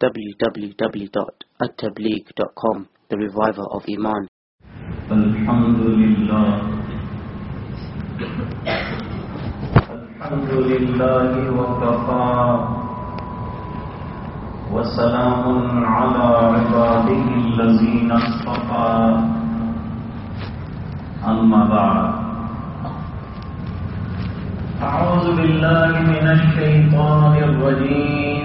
www.attableek.com The Reviver of Iman الحمد لله الحمد لله وكفى وسلام على عباده الذين اصطفى أما بعد أعوذ بالله من الشيطان الرجيم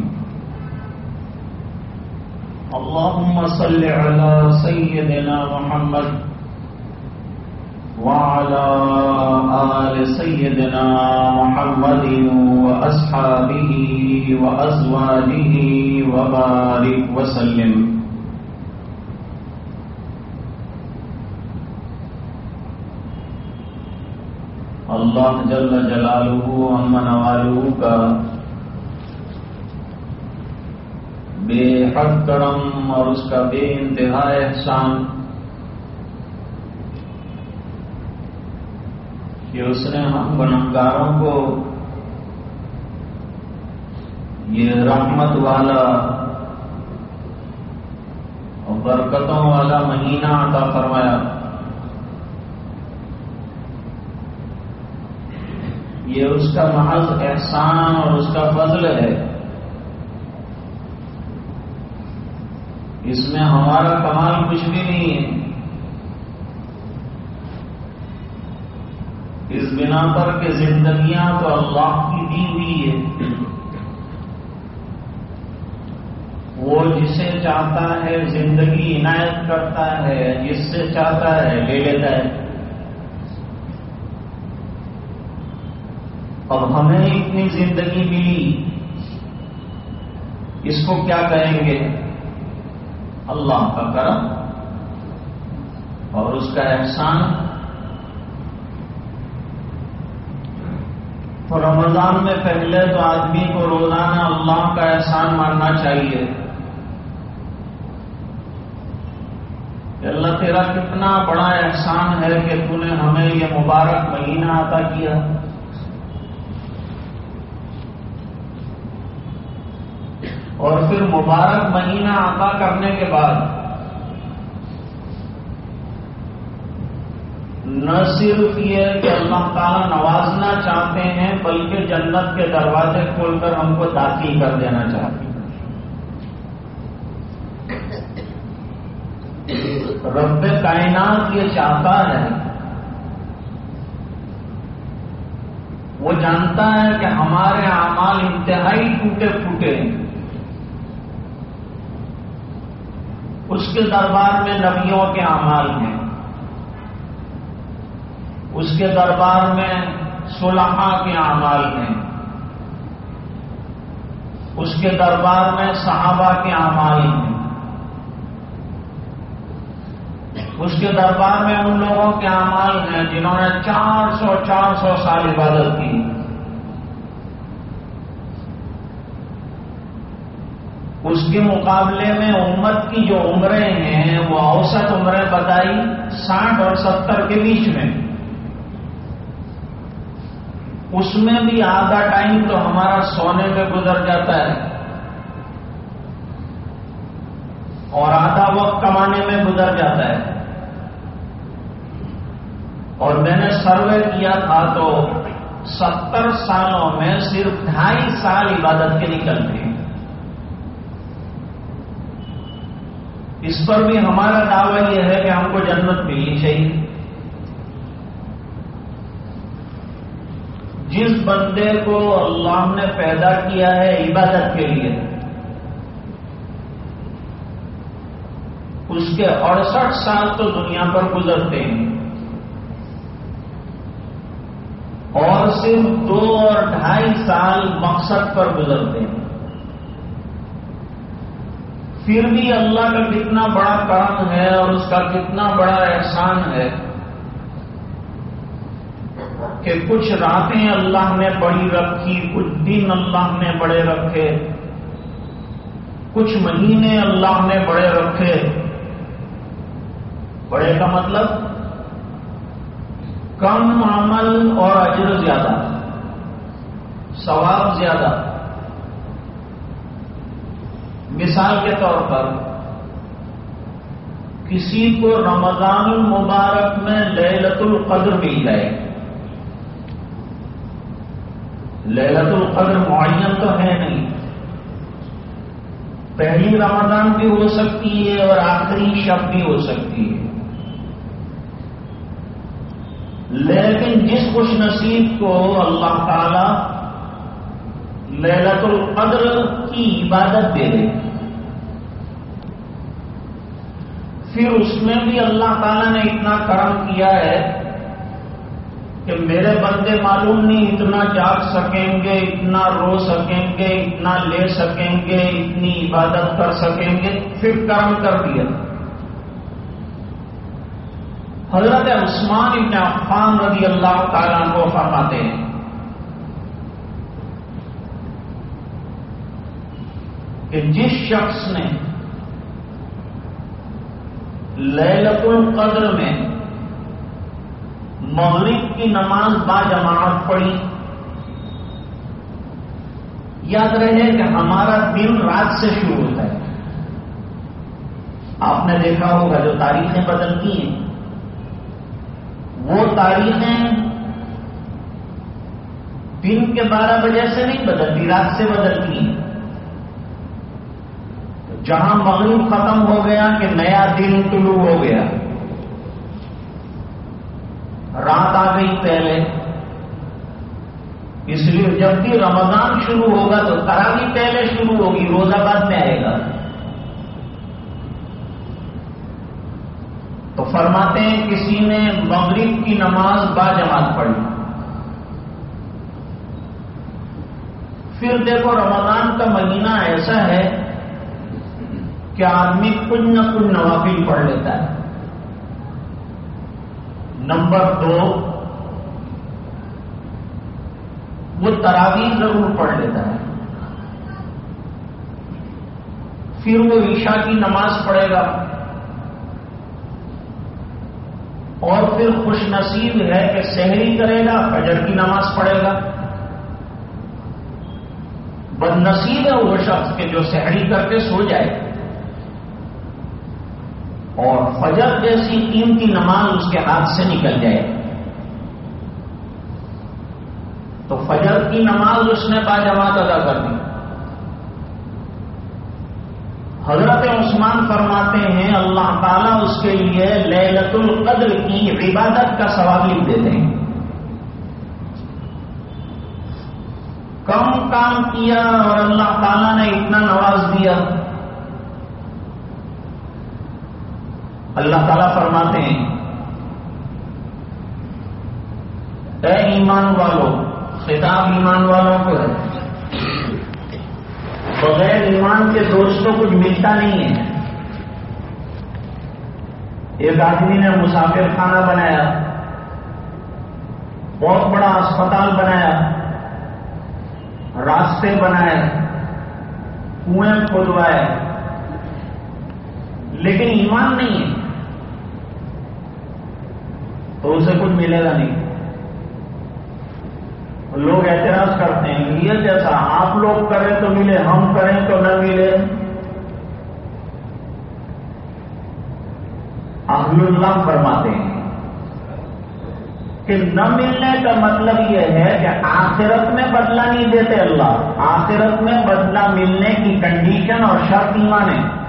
اللهم صل على سيدنا محمد وعلى آل سيدنا محمد وأصحابه وأزواجه وبارك وسلم. اللہ جل جلالہ امن والو کا بے حد کرم اور اس کا بے انتہا احسان کہ اس نے ہم گنگاروں کو یہ رحمت والا اور برکتوں والا مہینہ عطا فرمایا یہ اس کا محض احسان اور اس کا فضل ہے اس میں ہمارا کمال کچھ بھی نہیں ہے۔ اس بنا پر کہ زندگیاں تو اللہ کی دی ہوئی ہے وہ جسے چاہتا ہے زندگی عنایت کرتا ہے، جس سے چاہتا ہے لے لیتا ہے۔ اب ہمیں اتنی زندگی ملی، اس کو کیا کہیں گے؟ اللہ کا کرم اور اس کا احسان تو رمضان میں پہلے تو آدمی کو روزانہ اللہ کا احسان ماننا چاہیے۔ کہ اللہ تیرا کتنا بڑا احسان ہے کہ تو نے ہمیں یہ مبارک مہینہ عطا کیا۔ اور پھر مبارک مہینہ عطا کرنے کے بعد نہ صرف یہ کہ اللہ تعالیٰ نوازنا چاہتے ہیں، بلکہ جنت کے دروازے کھول کر ہم کو داخل کر دینا چاہتے ہیں۔ رب کائنات یہ چاہتا ہے، وہ جانتا ہے کہ ہمارے اعمال انتہائی ٹوٹے پھوٹے ہیں۔ اس کے دربار میں نبیوں کے اعمال ہیں۔ اس کے دربار میں صلحہ کے اعمال ہیں۔ اس کے دربار میں صحابہ کے اعمال ہیں۔ اس کے دربار میں ان لوگوں کے اعمال ہیں جنہوں نے چار سو چار سو سال عبادت کی۔ اس کے مقابلے میں امت کی جو عمریں ہیں، وہ اوسط عمریں بتائی ساٹھ اور ستر کے بیچ میں۔ اس میں بھی آدھا ٹائم تو ہمارا سونے میں گزر جاتا ہے۔ اور آدھا وقت کمانے میں گزر جاتا ہے۔ اور میں نے سروے کیا تھا تو ستر سالوں میں صرف ڈھائی سال عبادت کے نکلتے اس پر بھی ہمارا دعویٰ یہ ہے کہ ہم کو جنت ملنی چاہیے۔ جس بندے کو اللہ نے پیدا کیا ہے عبادت کے لیے، اس کے اڑسٹھ سال تو دنیا پر گزرتے ہیں۔ اور صرف دو اور ڈھائی سال مقصد پر گزرتے ہیں۔ پھر بھی اللہ کا کتنا بڑا کرم ہے اور اس کا کتنا بڑا احسان ہے کہ کچھ راتیں اللہ نے بڑی رکھی، کچھ دن اللہ نے بڑے رکھے، کچھ مہینے اللہ نے بڑے رکھے۔ بڑے کا مطلب کم عمل اور اجر زیادہ، ثواب زیادہ۔ مثال کے طور پر کسی کو رمضان المبارک میں للت القدر مل جائے۔ للت القدر معین تو ہے نہیں۔ پہلی رمضان بھی ہو سکتی ہے اور آخری شب بھی ہو سکتی ہے۔ لیکن جس خوش نصیب کو اللہ تعالی للت القدر کی عبادت دے دے۔ پھر اس میں بھی اللہ تعالیٰ نے اتنا کرم کیا ہے کہ میرے بندے معلوم نہیں اتنا جاگ سکیں گے، اتنا رو سکیں گے، اتنا لے سکیں گے، اتنی عبادت کر سکیں گے۔ پھر کرم کر دیا۔ حضرت عثمان ابن عفان رضی اللہ تعالیٰ کو فرماتے ہیں کہ جس شخص نے للت القدر میں مغرب کی نماز با جماعت پڑھی، یاد رہے کہ ہمارا دن رات سے شروع ہوتا ہے۔ آپ نے دیکھا ہوگا جو تاریخیں بدلتی ہیں۔ وہ تاریخیں دن کے بارہ بجے سے نہیں بدلتی رات سے بدلتی ہیں۔ جہاں مغرب ختم ہو گیا کہ نیا دن طلوع ہو گیا۔ رات آ گئی پہلے۔ اس لیے جب بھی رمضان شروع ہوگا تو تراوی پہلے شروع ہوگی، روزہ بعد میں آئے گا۔ تو فرماتے ہیں کسی نے مغرب کی نماز با جماعت پڑھی۔ پھر دیکھو رمضان کا مہینہ ایسا ہے کہ آدمی کچھ نہ کچھ نوافل پڑھ لیتا ہے۔ نمبر دو، وہ تراویح ضرور پڑھ لیتا ہے۔ پھر وہ عشاء کی نماز پڑھے گا۔ اور پھر خوش نصیب ہے کہ سحری کرے گا، فجر کی نماز پڑھے گا۔ بد نصیب ہے وہ شخص کے جو سحری کر کے سو جائے۔ اور فجر جیسی قیمتی نماز اس کے ہاتھ سے نکل جائے۔ تو فجر کی نماز اس نے باجماعت ادا کر دی۔ حضرت عثمان فرماتے ہیں، اللہ تعالیٰ اس کے لیے للت القدر کی عبادت کا سواب لکھ دیتے ہیں۔ کم کام کیا اور اللہ تعالیٰ نے اتنا نواز دیا۔ اللہ تعالیٰ فرماتے ہیں، اے ایمان والوں خطاب ایمان والوں کو ہے۔ بغیر ایمان کے دوستوں کچھ ملتا نہیں ہے۔ ایک آدمی نے مسافر خانہ بنایا، بہت بڑا اسپتال بنایا، راستے بنائے، کنویں کھودوائے لیکن ایمان نہیں ہے۔ تو اسے کچھ ملے گا نہیں۔ لوگ اعتراض کرتے ہیں، یہ جیسا آپ لوگ کریں تو ملے، ہم کریں تو نہ ملے۔ اہل اللہ فرماتے ہیں کہ نہ ملنے کا مطلب یہ ہے کہ آخرت میں بدلہ نہیں دیتے اللہ۔ آخرت میں بدلہ ملنے کی کنڈیشن اور شرط ایمان ہے۔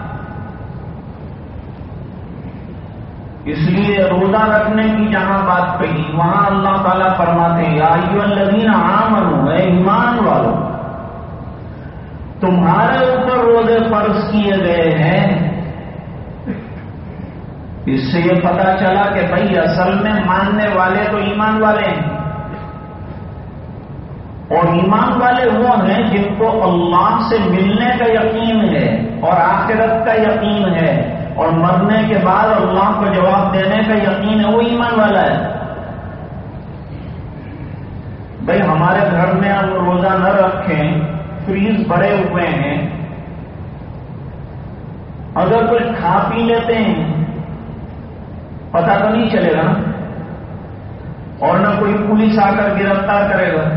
اس لیے روزہ رکھنے کی جہاں بات کہی، وہاں اللہ تعالیٰ فرماتے ہیں آئیو الذین اے ایمان والو، تمہارے اوپر روزے فرض کیے گئے ہیں۔ اس سے یہ پتا چلا کہ بھائی، اصل میں ماننے والے تو ایمان والے ہیں۔ اور ایمان والے وہ ہیں جن کو اللہ سے ملنے کا یقین ہے اور آخرت کا یقین ہے۔ اور مرنے کے بعد اللہ کو جواب دینے کا یقین ہے، وہ ایمان والا ہے۔ بھائی، ہمارے گھر میں ہم روزہ نہ رکھیں، فریز بڑے ہوئے ہیں۔ اگر کچھ کھا پی لیتے ہیں پتا تو نہیں چلے گا اور نہ کوئی پولیس آ کر گرفتار کرے گا۔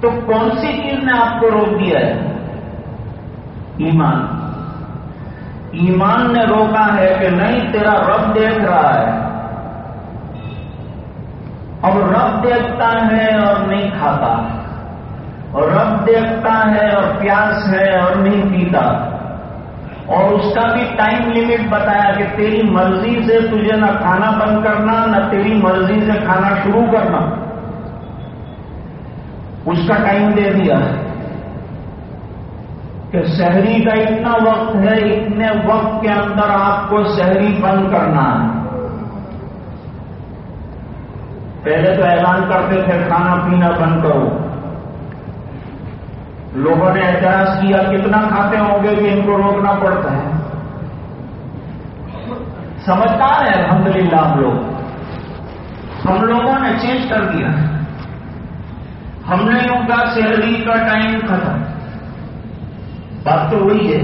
تو کون سی چیز نے آپ کو روک دیا ہے؟ ایمان۔ ایمان نے روکا ہے کہ نہیں، تیرا رب دیکھ رہا ہے۔ اب رب دیکھتا ہے اور نہیں کھاتا۔ اور رب دیکھتا ہے اور پیاس ہے اور نہیں پیتا۔ اور اس کا بھی ٹائم لمٹ بتایا کہ تیری مرضی سے تجھے نہ کھانا بند کرنا، نہ تیری مرضی سے کھانا شروع کرنا۔ اس کا ٹائم دے دیا۔ ہے کہ شہری کا اتنا وقت ہے، اتنے وقت کے اندر آپ کو شہری بند کرنا ہے۔ پہلے تو اعلان کرتے تھے، کھانا پینا بند کرو۔ لوگوں نے احتراج کیا، کتنا کھاتے ہوں گے کہ ان کو روکنا پڑتا ہے؟ سمجھدار ہے الحمدللہ ہم لوگ۔ ہم لوگوں نے چینج کر دیا۔ ہم نے یوں کا سیلری کا ٹائم ختم۔ بات تو وہی ہے۔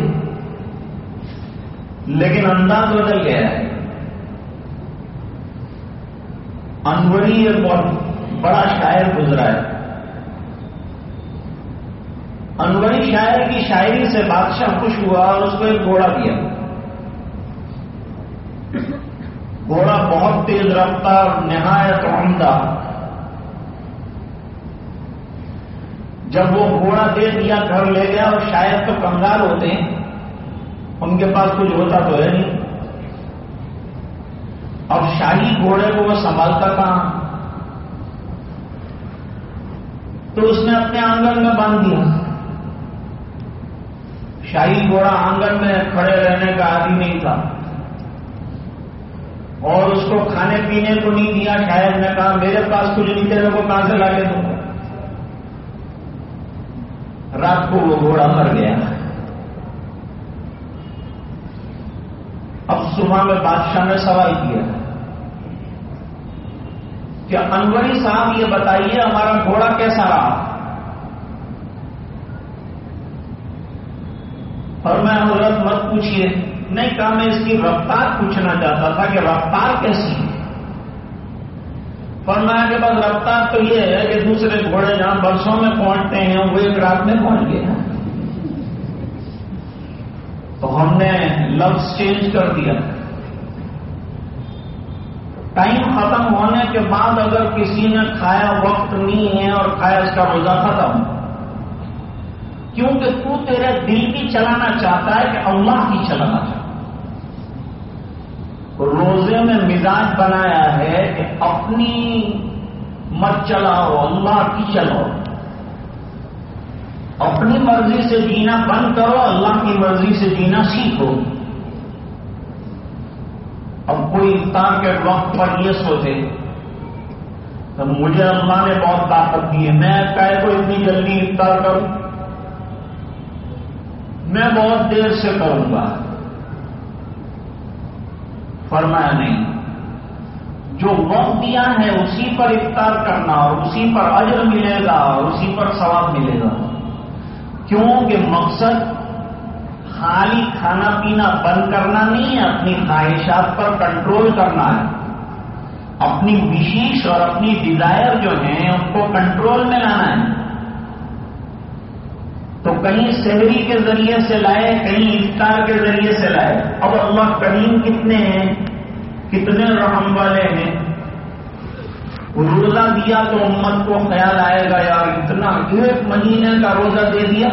لیکن انداز بدل گیا ہے۔ انوری ایک بہت بڑا شاعر گزرا ہے۔ انوری شاعر کی شاعری سے بادشاہ خوش ہوا اور اس کو ایک گھوڑا دیا۔ گھوڑا بہت تیز رفتار، نہایت عمدہ۔ جب وہ گھوڑا دے دیا گھر لے گیا اور شاید تو کنگال ہوتے ہیں، ان کے پاس کچھ ہوتا تو ہے نہیں۔ اب شاہی گھوڑے کو وہ سنبھالتا کہاں؟ تو اس نے اپنے آنگن میں باندھ دیا۔ شاہی گھوڑا آنگن میں کھڑے رہنے کا عادی نہیں تھا۔ اور اس کو کھانے پینے کو نہیں دیا، شاید نے کہا، میرے پاس کچھ نہیں، تیرے کو کہاں سے لا کے دوں؟ رات کو وہ گھوڑا مر گیا۔ اب صبح میں بادشاہ نے سوال کیا کہ انوری صاحب یہ بتائیے ہمارا گھوڑا کیسا رہا؟ اور میں حضرت مت پوچھیے نہیں کہا میں اس کی رفتار پوچھنا چاہتا تھا کہ رفتار کیسی ہے؟ فرمایا کے بعد رفتار تو یہ ہے کہ دوسرے گھوڑے جہاں برسوں میں پہنچتے ہیں، وہ ایک رات میں پہنچ گئے تو ہم نے لفظ چینج کر دیا۔ ٹائم ختم ہونے کے بعد اگر کسی نے کھایا وقت نہیں ہے اور کھایا اس کا روزہ ختم، کیونکہ تو تیرے دل کی چلانا چاہتا ہے کہ اللہ کی چلانا چاہتا روزے میں مزاج بنایا ہے کہ اپنی مت چلاؤ، اللہ کی چلاؤ۔ اپنی مرضی سے جینا بند کرو، اللہ کی مرضی سے جینا سیکھو۔ اب کوئی افطار کے وقت پر یہ سوچے تو مجھے اللہ نے بہت طاقت دی ہے، میں کہے کو اتنی جلدی افطار کروں۔ میں بہت دیر سے کروں گا۔ فرمایا نہیں۔ جو وقت دیا ہے اسی پر افطار کرنا اور اسی پر اجر ملے گا اور اسی پر ثواب ملے گا۔ کیونکہ مقصد خالی کھانا پینا بند کرنا نہیں ہے، اپنی خواہشات پر کنٹرول کرنا ہے۔ اپنی وشیش اور اپنی ڈیزائر جو ہیں، ان کو کنٹرول میں لانا ہے۔ تو کہیں شہری کے ذریعے سے لائے، کہیں افطار کے ذریعے سے لائے۔ اب اللہ کریم کتنے ہیں؟ کتنے رحم والے ہیں؟ روزہ دیا تو امت کو خیال آئے گا، یار اتنا ایک مہینے کا روزہ دے دیا۔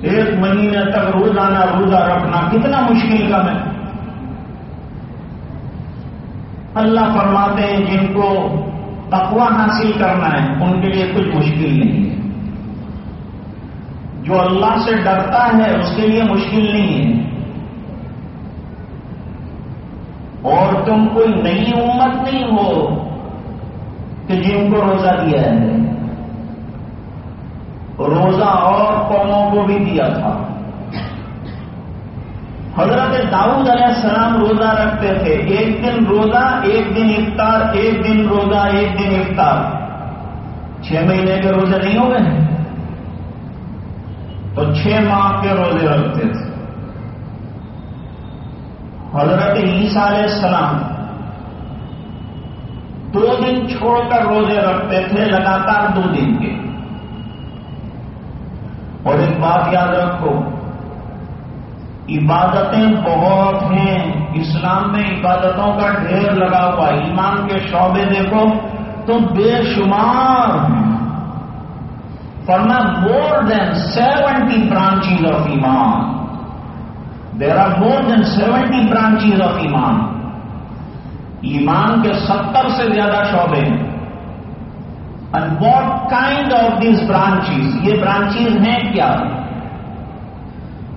ایک مہینے تک روزانہ روزہ رکھنا کتنا مشکل کا ہے۔ اللہ فرماتے ہیں، جن کو تقوی حاصل کرنا ہے، ان کے لیے کچھ مشکل نہیں ہے۔ جو اللہ سے ڈرتا ہے، اس کے لیے مشکل نہیں ہے۔ اور تم کوئی نئی امت نہیں ہو کہ جن کو روزہ دیا ہے۔ روزہ اور قوموں کو بھی دیا تھا۔ حضرت داؤد علیہ السلام روزہ رکھتے تھے۔ ایک دن روزہ، ایک دن افطار، ایک دن روزہ، ایک دن افطار۔ چھ مہینے کے روزے نہیں ہو گئے؟ تو چھ ماہ کے روزے رکھتے تھے۔ حضرت عیسیٰ علیہ السلام دو دن چھوڑ کر روزے رکھتے تھے، لگاتار دو دن کے۔ اور ایک بات یاد رکھو، عبادتیں بہت ہیں۔ اسلام میں عبادتوں کا ڈھیر لگا ہوا ایمان کے شعبے دیکھو تو بے شمار ہیں۔ فرما more than seventy branches of ایمان there are more than seventy branches of ایمان ایمان کے ستر سے زیادہ شعبے ہیں. And what kind of these branches یہ برانچیز ہیں کیا؟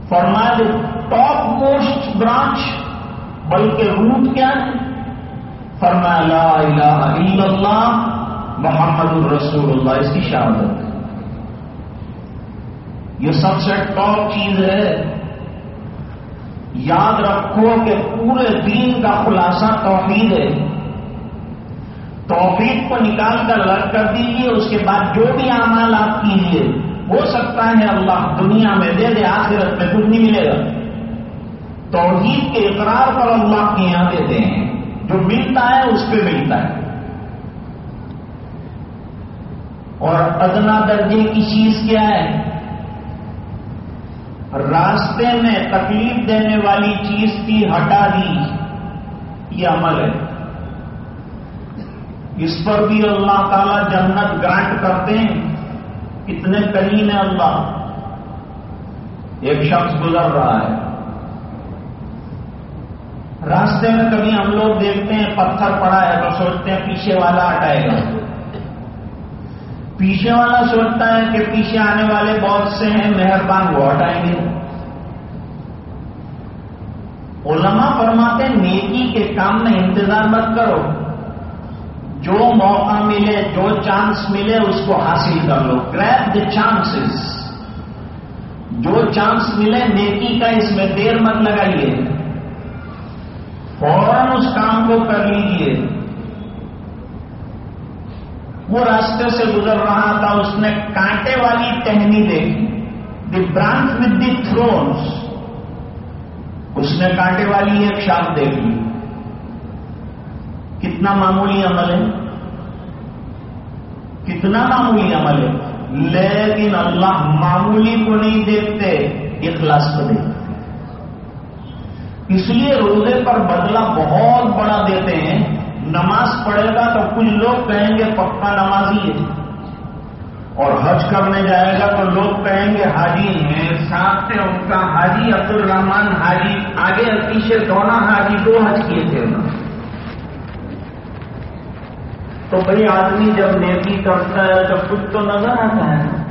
فرمائے ٹاپ موسٹ برانچ بلکہ روٹ کیا ہے؟ فرمایا لا الہ الا اللہ محمد الرسول اللہ، اس کی شہادت۔ یہ سب سے ٹاپ چیز ہے۔ یاد رکھو کہ پورے دین کا خلاصہ توحید ہے۔ توحید کو نکال کر الگ کر دیجیے اس کے بعد جو بھی اعمال آپ کیجیے ہو سکتا ہے اللہ دنیا میں دے دے، آخرت میں کچھ نہیں ملے گا۔ توحید کے اقرار پر اللہ کے یہاں دیتے ہیں۔ جو ملتا ہے، اس پہ ملتا ہے۔ اور ادنا درجے کی چیز کیا ہے؟ راستے میں تکلیف دینے والی چیز کی ہٹا دی۔ یہ عمل ہے۔ اس پر بھی اللہ تعالی جنت گرانٹ کرتے ہیں۔ کتنے کریم ہے اللہ۔ ایک شخص گزر رہا ہے۔ راستے میں کبھی ہم لوگ دیکھتے ہیں، پتھر پڑا ہے تو سوچتے ہیں پیچھے والا ہٹائے گا۔ پیچھے والا سوچتا ہے کہ پیچھے آنے والے بہت سے ہیں، مہربان وہ ہٹائیں گے علماء فرماتے نیکی کے کام میں انتظار مت کرو۔ جو موقع ملے، جو چانس ملے، اس کو حاصل کر لو۔ گریپ دا چانسز جو چانس ملے، نیکی کا اس میں دیر مت لگائیے۔ فوراً اس کام کو کر لیجیے وہ راستے سے گزر رہا تھا، اس نے کانٹے والی ٹہنی دیکھی، the branch with the thorns اس نے کانٹے والی ایک شاپ دیکھ لی۔ کتنا معمولی عمل ہے؟ کتنا معمولی عمل ہے؟ لیکن اللہ معمولی کو نہیں دیکھتے، اخلاص کو دیکھتے۔ اس لیے روزے پر بدلہ بہت بڑا دیتے ہیں۔ نماز پڑھے گا تو کچھ لوگ کہیں گے پکا نمازی ہے۔ اور حج کرنے جائے گا تو لوگ کہیں گے حاجی ہیں۔ ساتھ سے ان کا حاجی عبد الرحمان حاجی، آگے پیچھے دونوں حاجی دو حج کیے تھے۔ انہوں نے تو بھائی آدمی جب نیکی کرتا ہے تو کچھ تو نظر آتا ہے۔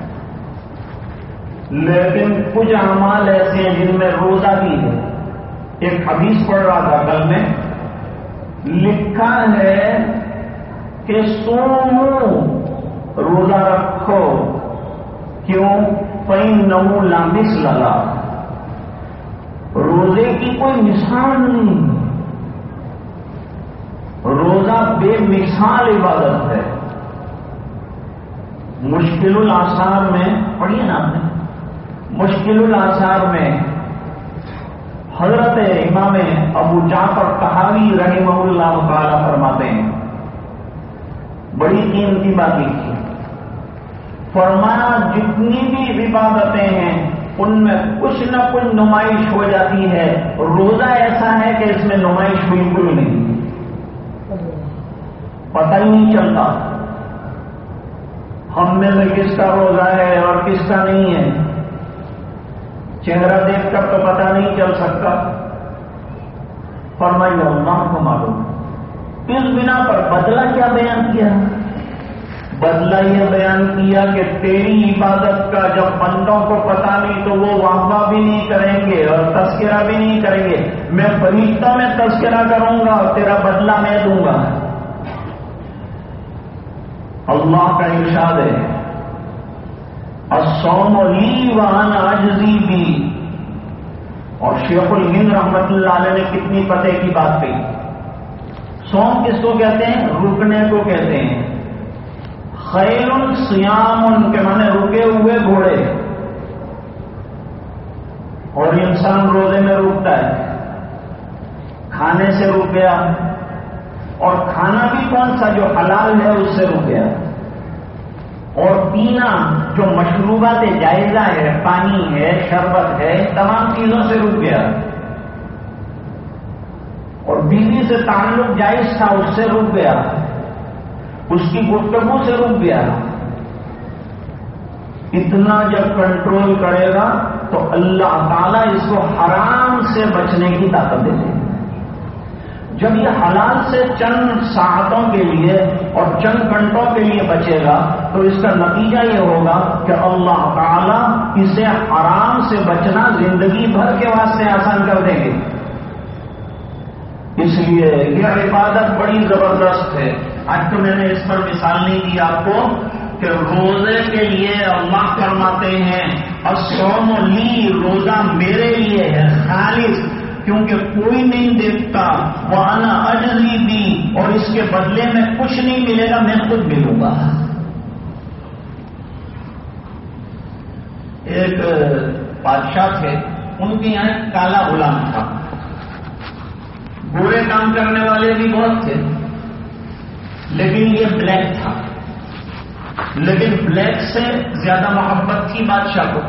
لیکن کچھ اعمال ایسے ہیں جن میں روزہ بھی ہے۔ ایک حدیث پڑھ رہا تھا کل میں لکھا ہے کہ سو روزہ رکھو۔ کیوں؟ پئی نمو لامس لگا روزے کی کوئی مثال نہیں۔ روزہ بے مثال عبادت ہے۔ مشکل الاثار میں، پڑھیے نا آپ نے۔ مشکل الاثار میں حضرت امام ابو جعفر تحاوی رحمہ اللہ تعالیٰ فرماتے ہیں، بڑی قیمتی بات لکھی فرمایا جتنی بھی عبادتیں ہیں، ان میں کچھ نہ کچھ نمائش ہو جاتی ہے۔ روزہ ایسا ہے کہ اس میں نمائش بالکل نہیں۔ پتہ ہی نہیں چلتا۔ ہم میں سے کس کا روزہ ہے اور کس کا نہیں ہے۔ چہرہ دیکھ کر تو پتہ نہیں چل سکتا۔ فرمائیے، اللہ کو معلوم۔ اس بنا پر بدلہ کیا بیان کیا؟ بدلہ یہ بیان کیا کہ تیری عبادت کا جب بندوں کو پتا نہیں تو وہ واہ بھی نہیں کریں گے اور تذکرہ بھی نہیں کریں گے۔ میں فرشتہ میں تذکرہ کروں گا اور تیرا بدلہ میں دوں گا۔ اللہ کا ارشاد ہے۔ اور سوملی وہاں آجزی بھی اور شیخ الہند رحمت اللہ علیہ نے کتنی پتے کی بات کہی. سوم کس کو کہتے ہیں؟ رکنے کو کہتے ہیں. خیر سیام ان کے معنی رکے ہوئے گھوڑے. اور انسان روزے میں رکتا ہے. کھانے سے رک گیا. اور کھانا بھی کون سا جو حلال ہے، اس سے رک گیا. اور پینا جو مشروبات جائزہ ہے، پانی ہے، شربت ہے، تمام چیزوں سے رک گیا۔ اور بیوی سے تعلق جائز تھا، اس سے رک گیا۔ اس کی گفتگو سے رک گیا۔ اتنا جب کنٹرول کرے گا تو اللہ تعالیٰ اس کو حرام سے بچنے کی طاقت دے دے جب یہ حلال سے چند ساعتوں کے لیے اور چند گھنٹوں کے لیے بچے گا، تو اس کا نتیجہ یہ ہوگا کہ اللہ تعالیٰ اسے حرام سے بچنا زندگی بھر کے واسطے آسان کر دیں گے۔ اس لیے یہ عبادت بڑی زبردست ہے۔ آج تو میں نے اس پر مثال نہیں دی آپ کو کہ روزے کے لیے اللہ فرماتے ہیں اور سوم لی، روزہ میرے لیے ہے، خالص۔ کیونکہ کوئی نہیں دیکھتا وہ آنا اجلی بھی اور اس کے بدلے میں کچھ نہیں ملے گا، میں خود ملوں گا۔ ایک بادشاہ تھے، ان کے یہاں کالا غلام تھا۔ برے کام کرنے والے بھی بہت تھے، لیکن یہ بلیک تھا۔ لیکن بلیک سے زیادہ محبت تھی بادشاہ کو۔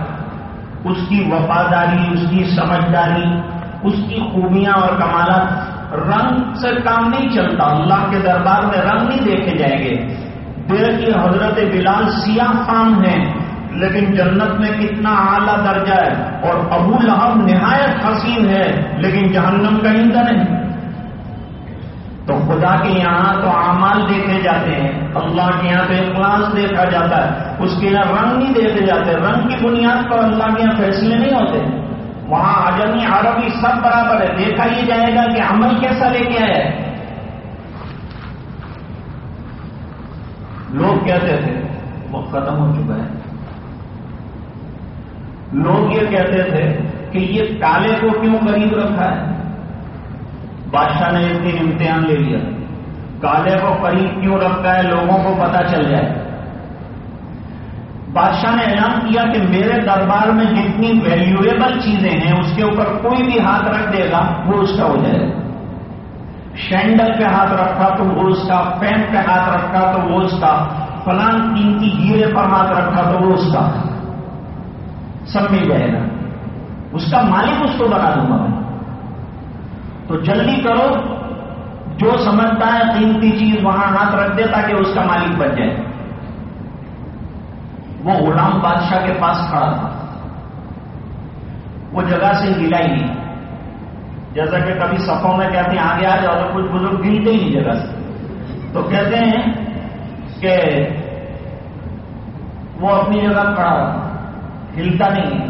اس کی وفاداری، اس کی سمجھداری اس کی خوبیاں اور کمالات رنگ سے کام نہیں چلتا، اللہ کے دربار میں رنگ نہیں دیکھے جائیں گے۔ دل کی حضرت بلال سیاہ خام ہیں، لیکن جنت میں کتنا اعلیٰ درجہ ہے اور ابو لہب نہایت حسین ہے لیکن جہنم کا ایندھن ہے تو خدا کے یہاں تو اعمال دیکھے جاتے ہیں، اللہ کے یہاں تو اخلاص دیکھا جاتا ہے۔ اس کے یہاں رنگ نہیں دیکھے جاتے، رنگ کی بنیاد پر اللہ کے یہاں فیصلے نہیں ہوتے۔ وہاں آجمی عربی سب برابر ہے۔ دیکھا یہ جائے گا کہ عمل کیسا لے کے آیا ہے۔ لوگ کہتے تھے وہ ختم ہو چکا ہے۔ لوگ یہ کہتے تھے کہ یہ کالے کو کیوں قریب رکھا ہے؟ بادشاہ نے ایک دن امتحان لے لیا۔ کالے کو قریب کیوں رکھتا ہے؟ لوگوں کو پتا چل جائے۔ بادشاہ نے اعلان کیا کہ میرے دربار میں جتنی ویلیویبل چیزیں ہیں، اس کے اوپر کوئی بھی ہاتھ رکھ دے گا، وہ اس کا ہو جائے شینڈل پہ ہاتھ رکھا تو وہ اس کا، پین پہ ہاتھ رکھا تو وہ اس کا، فلان قیمتی ہیرے پر ہاتھ رکھا تو وہ اس کا۔ سب مل جائے گا۔ اس کا مالک اس کو بنا دوں گا میں۔ تو جلدی کرو، جو سمجھتا ہے قیمتی چیز وہاں ہاتھ رکھ دے تاکہ اس کا مالک بن جائے۔ وہ غلام بادشاہ کے پاس کھڑا تھا۔ وہ جگہ سے ہلا ہی نہیں۔ جیسا کہ کبھی سفوں میں کہتے ہیں، آگے آ جاؤ تو کچھ بزرگ ہلتے ہی نہیں جگہ سے۔ تو کہتے ہیں کہ وہ اپنی جگہ کھڑا ہلتا نہیں۔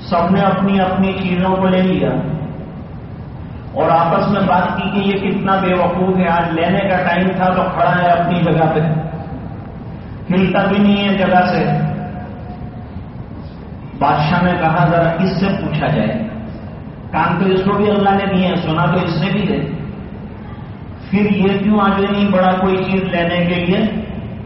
سب نے اپنی اپنی چیزوں کو لے لیا۔ اور آپس میں بات کی کہ یہ کتنا بے وقوف ہے، آج لینے کا ٹائم تھا تو کھڑا ہے اپنی جگہ پہ۔ ہلتا بھی نہیں ہے جگہ سے۔ بادشاہ نے کہا، ذرا اس سے پوچھا جائے۔ کام تو اس کو بھی اللہ نے دیے سنا تو اس نے بھی دے۔ پھر یہ کیوں آگے نہیں بڑا کوئی چیز لینے کے لیے؟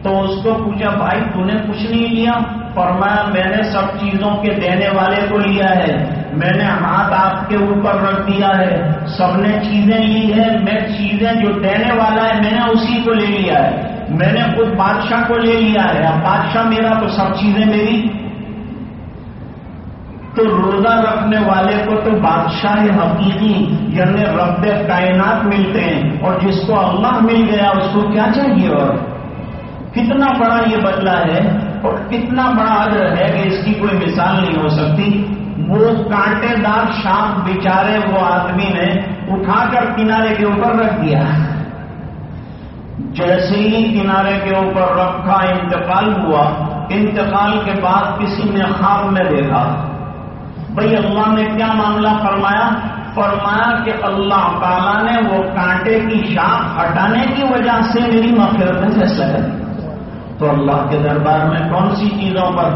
تو اس کو پوچھا، بھائی، تو نے کچھ نہیں لیا؟ فرمایا، میں نے سب چیزوں کے دینے والے کو لیا ہے۔ میں نے ہاتھ آپ کے اوپر رکھ دیا ہے۔ سب نے چیزیں لی ہے میں چیزیں جو دینے والا ہے، میں نے اسی کو لے لیا ہے۔ میں نے خود بادشاہ کو لے لیا ہے، اب بادشاہ میرا تو سب چیزیں میری۔ تو روزہ رکھنے والے کو تو بادشاہ حقیقی یعنی رب کائنات ملتے ہیں۔ اور جس کو اللہ مل گیا، اس کو کیا چاہیے؟ اور کتنا بڑا یہ بدلا ہے، اور کتنا بڑا عدر ہے کہ اس کی کوئی مثال نہیں ہو سکتی۔ وہ کانٹے دار شام بیچارے، وہ آدمی نے اٹھا کر کنارے کے اوپر رکھ دیا۔ جیسے ہی کنارے کے اوپر رکھا انتقال ہوا، انتقال کے بعد کسی نے خواب میں دیکھا۔ بھائی، اللہ نے کیا معاملہ فرمایا؟ فرمایا کہ اللہ تعالیٰ نے وہ کانٹے کی شاخ ہٹانے کی وجہ سے میری مغفرت میں فیصلہ کر تو اللہ کے دربار میں کون سی چیزوں پر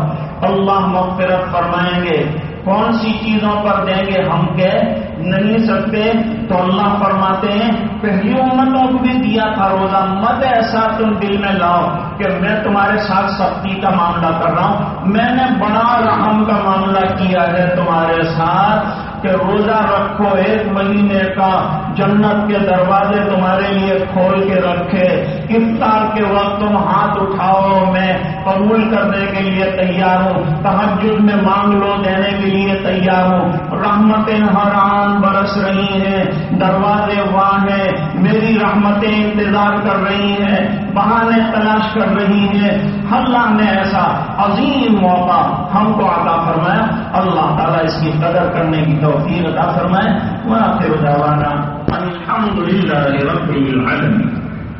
اللہ مغفرت فرمائیں گے؟ کون سی چیزوں پر دیں گے ہم کہہ نہیں سکتے۔ تو اللہ فرماتے ہیں، پہلی امتوں کو بھی کیا تھا روزہ، مت ایسا تم دل میں لاؤ کہ میں تمہارے ساتھ سختی کا معاملہ کر رہا ہوں۔ میں نے بڑا رحم کا معاملہ کیا ہے تمہارے ساتھ۔ کہ روزہ رکھو ایک مہینے کا، جنت کے دروازے تمہارے لیے کھول کے رکھے۔ افطار کے وقت تم ہاتھ اٹھاؤ، میں قبول کرنے کے لیے تیار ہوں۔ تحجد میں مانگ لو دینے کے لیے تیار ہوں۔ رحمتیں ہر آن برس رہی ہیں، دروازے وہاں ہیں۔ میری رحمتیں انتظار کر رہی ہیں، بہانے تلاش کر رہی ہیں۔ اللہ نے ایسا عظیم موقع ہم کو عطا فرمایا۔ اللہ تعالیٰ اس کی قدر کرنے کی توفیق توفیق عطا فرمائے۔ وآخر دعوانا الحمد للہ رب العالمین۔